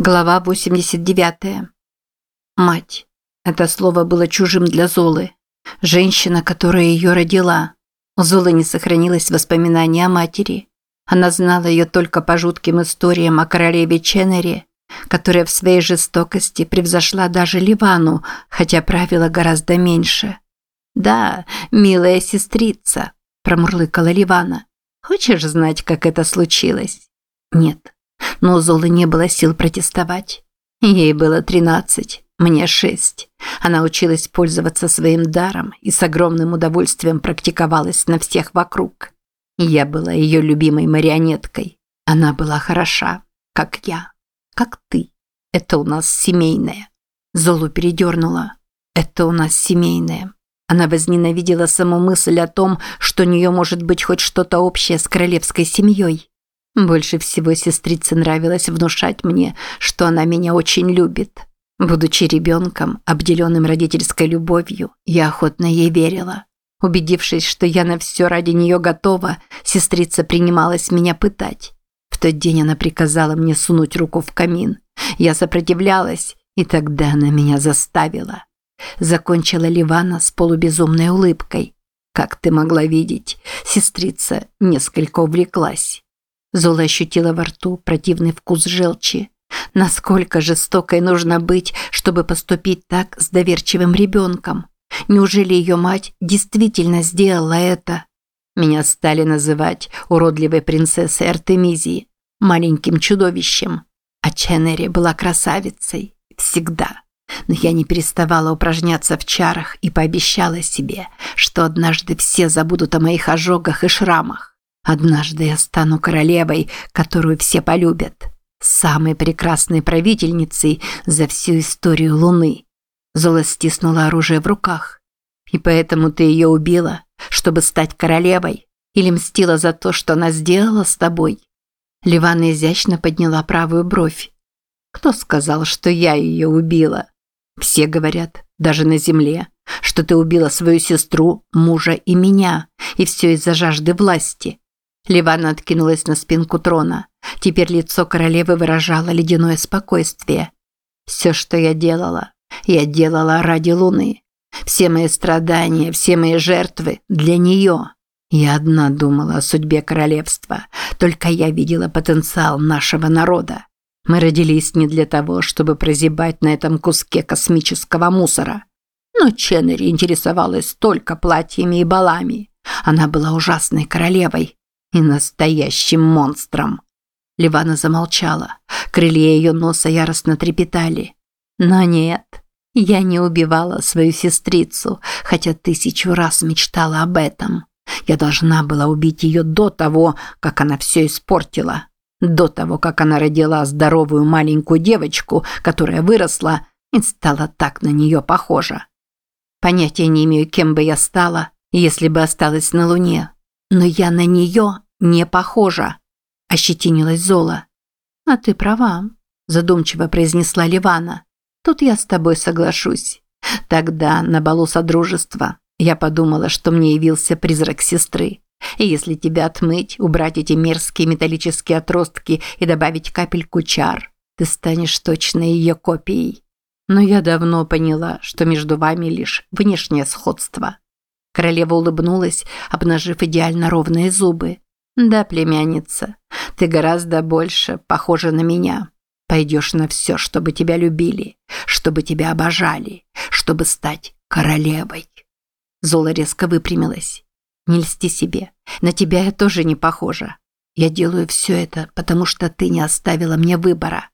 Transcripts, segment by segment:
Глава 89. Мать. Это слово было чужим для Золы. Женщина, которая ее родила. У Золы не сохранилось воспоминаний о матери. Она знала ее только по жутким историям о королеве Ченнере, которая в своей жестокости превзошла даже Ливану, хотя правила гораздо меньше. «Да, милая сестрица», – промурлыкала Ливана. «Хочешь знать, как это случилось?» «Нет». Но у Золы не было сил протестовать. Ей было тринадцать, мне шесть. Она училась пользоваться своим даром и с огромным удовольствием практиковалась на всех вокруг. Я была ее любимой марионеткой. Она была хороша, как я, как ты. Это у нас семейное. Золу передернула. Это у нас семейное. Она возненавидела саму мысль о том, что у нее может быть хоть что-то общее с королевской семьей. Больше всего сестрице нравилось внушать мне, что она меня очень любит. Будучи ребенком, обделенным родительской любовью, я охотно ей верила. Убедившись, что я на все ради нее готова, сестрица принималась меня пытать. В тот день она приказала мне сунуть руку в камин. Я сопротивлялась, и тогда она меня заставила. Закончила Ливана с полубезумной улыбкой. Как ты могла видеть, сестрица несколько увлеклась. Зола ощутила во рту противный вкус желчи. Насколько жестокой нужно быть, чтобы поступить так с доверчивым ребенком? Неужели ее мать действительно сделала это? Меня стали называть уродливой принцессой Артемизии, маленьким чудовищем. А Ченнери была красавицей. Всегда. Но я не переставала упражняться в чарах и пообещала себе, что однажды все забудут о моих ожогах и шрамах. Однажды я стану королевой, которую все полюбят. Самой прекрасной правительницей за всю историю Луны. Зола стиснула оружие в руках. И поэтому ты ее убила, чтобы стать королевой? Или мстила за то, что она сделала с тобой? Ливана изящно подняла правую бровь. Кто сказал, что я ее убила? Все говорят, даже на земле, что ты убила свою сестру, мужа и меня, и все из-за жажды власти. Ливана откинулась на спинку трона. Теперь лицо королевы выражало ледяное спокойствие. «Все, что я делала, я делала ради Луны. Все мои страдания, все мои жертвы для нее. Я одна думала о судьбе королевства. Только я видела потенциал нашего народа. Мы родились не для того, чтобы прозябать на этом куске космического мусора. Но Ченнери интересовалась только платьями и балами. Она была ужасной королевой, и настоящим монстром. Ливана замолчала. Крылья ее носа яростно трепетали. Но нет, я не убивала свою сестрицу, хотя тысячу раз мечтала об этом. Я должна была убить ее до того, как она все испортила. До того, как она родила здоровую маленькую девочку, которая выросла и стала так на нее похожа. Понятия не имею, кем бы я стала, если бы осталась на Луне. Но я на нее не похожа, ощетинилась Зола. А ты права, задумчиво произнесла Ливана. Тут я с тобой соглашусь. Тогда на балу содружества я подумала, что мне явился призрак сестры. И если тебя отмыть, убрать эти мерзкие металлические отростки и добавить капельку чар, ты станешь точно ее копией. Но я давно поняла, что между вами лишь внешнее сходство. Королева улыбнулась, обнажив идеально ровные зубы. «Да, племянница, ты гораздо больше похожа на меня. Пойдешь на все, чтобы тебя любили, чтобы тебя обожали, чтобы стать королевой». Зола резко выпрямилась. «Не льсти себе, на тебя я тоже не похожа. Я делаю все это, потому что ты не оставила мне выбора.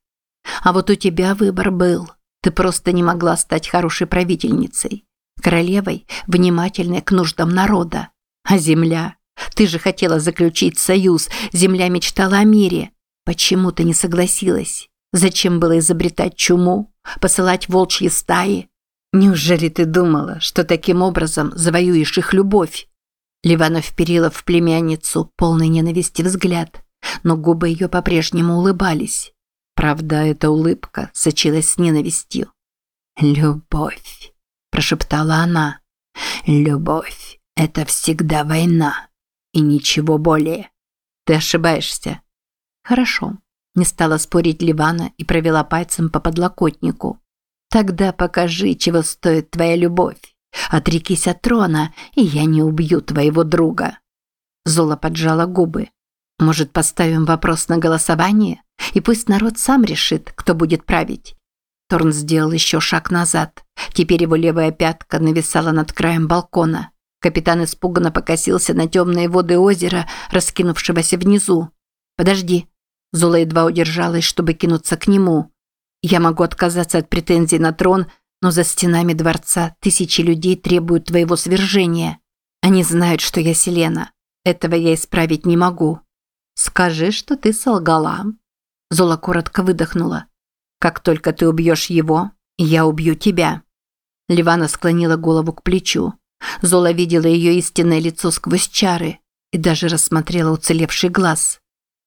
А вот у тебя выбор был. Ты просто не могла стать хорошей правительницей, королевой, внимательной к нуждам народа. А земля? Ты же хотела заключить союз, земля мечтала о мире. Почему ты не согласилась? Зачем было изобретать чуму, посылать волчьи стаи? Неужели ты думала, что таким образом завоюешь их любовь? Ливана вперила в племянницу полный ненависти взгляд, но губы ее по-прежнему улыбались. Правда, эта улыбка сочилась с ненавистью. «Любовь», – прошептала она. «Любовь – это всегда война». И ничего более. Ты ошибаешься. Хорошо. Не стала спорить Ливана и провела пальцем по подлокотнику. Тогда покажи, чего стоит твоя любовь. Отрекись от трона, и я не убью твоего друга. Зола поджала губы. Может, поставим вопрос на голосование? И пусть народ сам решит, кто будет править. Торн сделал еще шаг назад. Теперь его левая пятка нависала над краем балкона. Капитан испуганно покосился на темные воды озера, раскинувшегося внизу. «Подожди». Зола едва удержалась, чтобы кинуться к нему. «Я могу отказаться от претензий на трон, но за стенами дворца тысячи людей требуют твоего свержения. Они знают, что я Селена. Этого я исправить не могу». «Скажи, что ты солгала». Зола коротко выдохнула. «Как только ты убьешь его, я убью тебя». Ливана склонила голову к плечу. Зола видела ее истинное лицо сквозь чары и даже рассмотрела уцелевший глаз.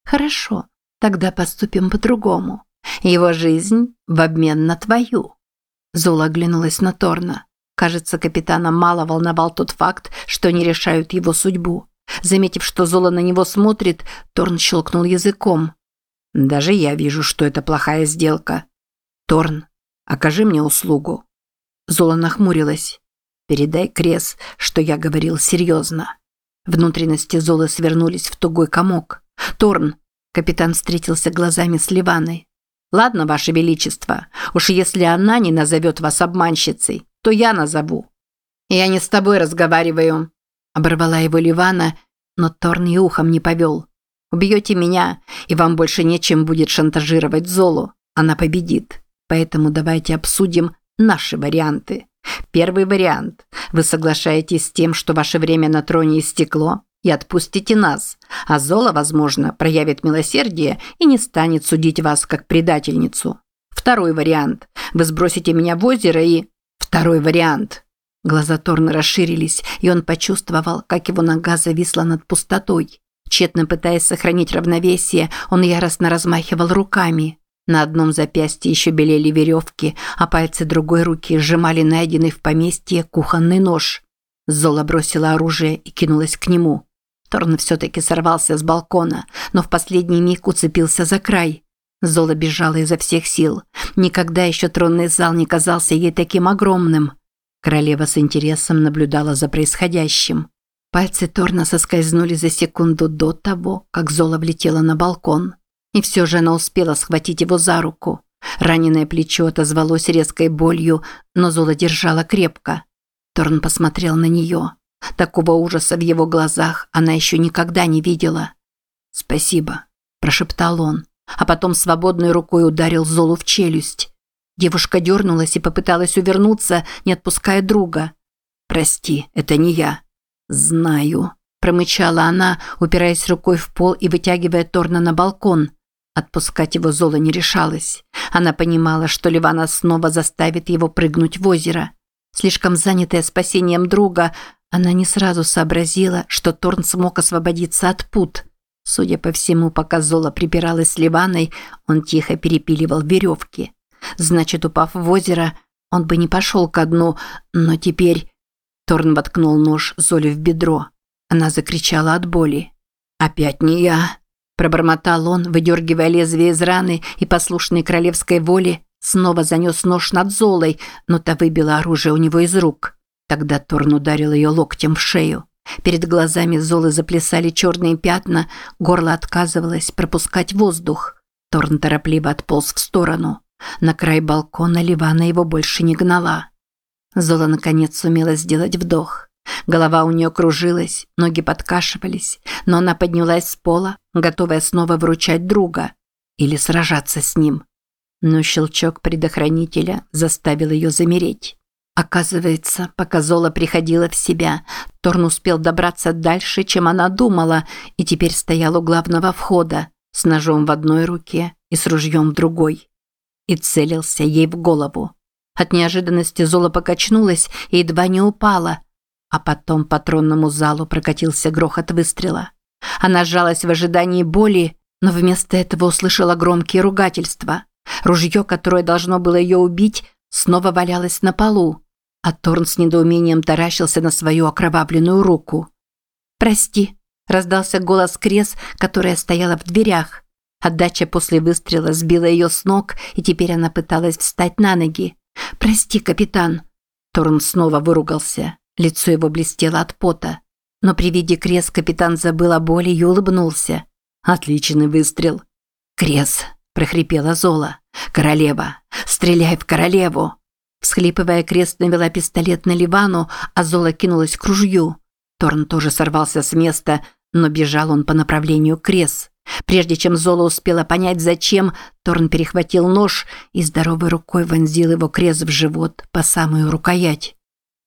«Хорошо, тогда поступим по-другому. Его жизнь в обмен на твою». Зола оглянулась на Торна. Кажется, капитана мало волновал тот факт, что они решают его судьбу. Заметив, что Зола на него смотрит, Торн щелкнул языком. «Даже я вижу, что это плохая сделка. Торн, окажи мне услугу». Зола нахмурилась. Передай Крес, что я говорил серьезно. Внутренности Золы свернулись в тугой комок. Торн. Капитан встретился глазами с Ливаной. Ладно, ваше величество. Уж если она не назовет вас обманщицей, то я назову. Я не с тобой разговариваю, оборвала его Ливана, но Торн и ухом не повел. Убьете меня, и вам больше нечем будет шантажировать Золу. Она победит. Поэтому давайте обсудим наши варианты. Первый вариант. Вы соглашаетесь с тем, что ваше время на троне истекло, и отпустите нас, а Зола, возможно, проявит милосердие и не станет судить вас как предательницу. Второй вариант. Вы сбросите меня в озеро и... Второй вариант. Глаза Торна расширились, и он почувствовал, как его нога зависла над пустотой. Тщетно пытаясь сохранить равновесие, он яростно размахивал руками. На одном запястье еще белели веревки, а пальцы другой руки сжимали найденный в поместье кухонный нож. Зола бросила оружие и кинулась к нему. Торн все-таки сорвался с балкона, но в последний миг уцепился за край. Зола бежала изо всех сил. Никогда еще тронный зал не казался ей таким огромным. Королева с интересом наблюдала за происходящим. Пальцы Торна соскользнули за секунду до того, как Зола влетела на балкон. И все же она успела схватить его за руку. Раненое плечо отозвалось резкой болью, но Зола держала крепко. Торн посмотрел на нее. Такого ужаса в его глазах она еще никогда не видела. «Спасибо», – прошептал он, а потом свободной рукой ударил Золу в челюсть. Девушка дернулась и попыталась увернуться, не отпуская друга. «Прости, это не я». «Знаю», – промычала она, упираясь рукой в пол и вытягивая Торна на балкон. Отпускать его Зола не решалась. Она понимала, что Ливана снова заставит его прыгнуть в озеро. Слишком занятая спасением друга, она не сразу сообразила, что Торн смог освободиться от пут. Судя по всему, пока Зола припиралась с Ливаной, он тихо перепиливал веревки. Значит, упав в озеро, он бы не пошел ко дну, но теперь... Торн воткнул нож Золе в бедро. Она закричала от боли. «Опять не я!» Пробормотал он, выдергивая лезвие из раны и послушной королевской воле, снова занес нож над Золой, но та выбила оружие у него из рук. Тогда Торн ударил ее локтем в шею. Перед глазами Золы заплясали черные пятна, горло отказывалось пропускать воздух. Торн торопливо отполз в сторону. На край балкона Ливана его больше не гнала. Зола наконец сумела сделать вдох. Голова у нее кружилась, ноги подкашивались, но она поднялась с пола, готовая снова выручать друга или сражаться с ним. Но щелчок предохранителя заставил ее замереть. Оказывается, пока Зола приходила в себя, Торн успел добраться дальше, чем она думала, и теперь стоял у главного входа с ножом в одной руке и с ружьем в другой. И целился ей в голову. От неожиданности Зола покачнулась и едва не упала – а потом по тронному залу прокатился грохот выстрела. Она сжалась в ожидании боли, но вместо этого услышала громкие ругательства. Ружье, которое должно было ее убить, снова валялось на полу, а Торн с недоумением таращился на свою окровавленную руку. «Прости», – раздался голос Крес, которая стояла в дверях. Отдача после выстрела сбила ее с ног, и теперь она пыталась встать на ноги. «Прости, капитан». Торн снова выругался. Лицо его блестело от пота. Но при виде Крес капитан забыл о боли и улыбнулся. «Отличный выстрел». «Крес», – прохрипела Зола. «Королева! Стреляй в королеву!» Всхлипывая, Крест навела пистолет на Ливану, а Зола кинулась к ружью. Торн тоже сорвался с места, но бежал он по направлению к Крес. Прежде чем Зола успела понять, зачем, Торн перехватил нож и здоровой рукой вонзил его Крес в живот по самую рукоять.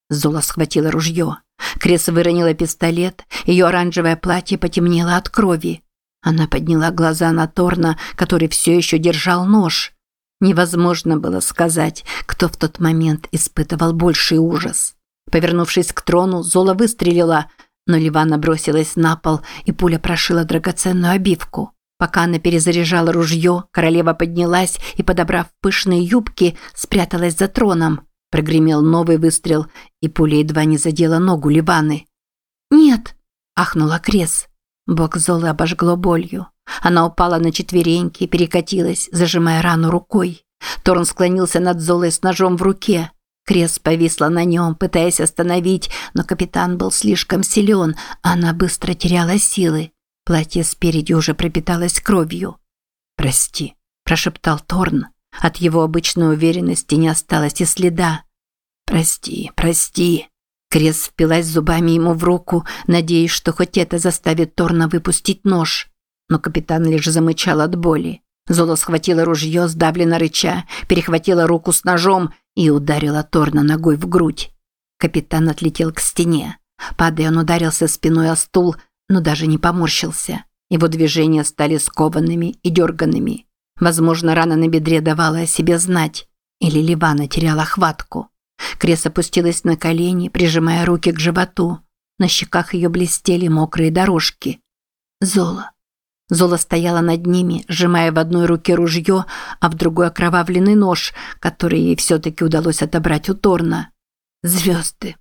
Зола схватила ружье. Крес выронила пистолет, ее оранжевое платье потемнело от крови. Она подняла глаза на Торна, который все еще держал нож. Невозможно было сказать, кто в тот момент испытывал больший ужас. Повернувшись к трону, Зола выстрелила, но Ливана бросилась на пол, и пуля прошила драгоценную обивку. Пока она перезаряжала ружье, королева поднялась и, подобрав пышные юбки, спряталась за троном. Прогремел новый выстрел, и пуля едва не задела ногу Ливаны. «Нет!» – ахнула Крес. Бок Золы обожгло болью. Она упала на четвереньки, перекатилась, зажимая рану рукой. Торн склонился над Золой с ножом в руке. Крес повисла на нем, пытаясь остановить, но капитан был слишком силен, она быстро теряла силы. Платье спереди уже пропиталось кровью. «Прости», – прошептал Торн. От его обычной уверенности не осталось и следа. «Прости, прости». Крес впилась зубами ему в руку, надеясь, что хоть это заставит Торна выпустить нож но капитан лишь замычал от боли. Золо схватила ружье, сдавленно рыча, перехватила руку с ножом и ударила Торна ногой в грудь. Капитан отлетел к стене. Падая, он ударился спиной о стул, но даже не поморщился. Его движения стали скованными и дерганными. Возможно, рана на бедре давала о себе знать. Или Ливана теряла хватку. Крес опустилась на колени, прижимая руки к животу. На щеках ее блестели мокрые дорожки. Зола. Зола стояла над ними, сжимая в одной руке ружье, а в другой окровавленный нож, который ей все-таки удалось отобрать у Торна. Звезды.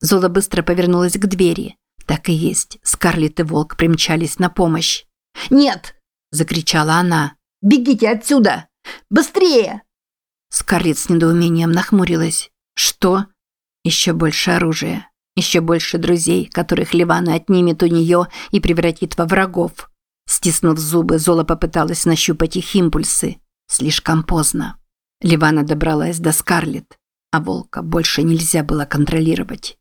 Зола быстро повернулась к двери. Так и есть, Скарлетт и Волк примчались на помощь. «Нет!» – закричала она. «Бегите отсюда! Быстрее!» Скарлетт с недоумением нахмурилась. «Что?» «Еще больше оружия. Еще больше друзей, которых Ливана отнимет у нее и превратит во врагов. Стиснув зубы, Зола попыталась нащупать их импульсы. Слишком поздно. Ливана добралась до Скарлетт, а волка больше нельзя было контролировать.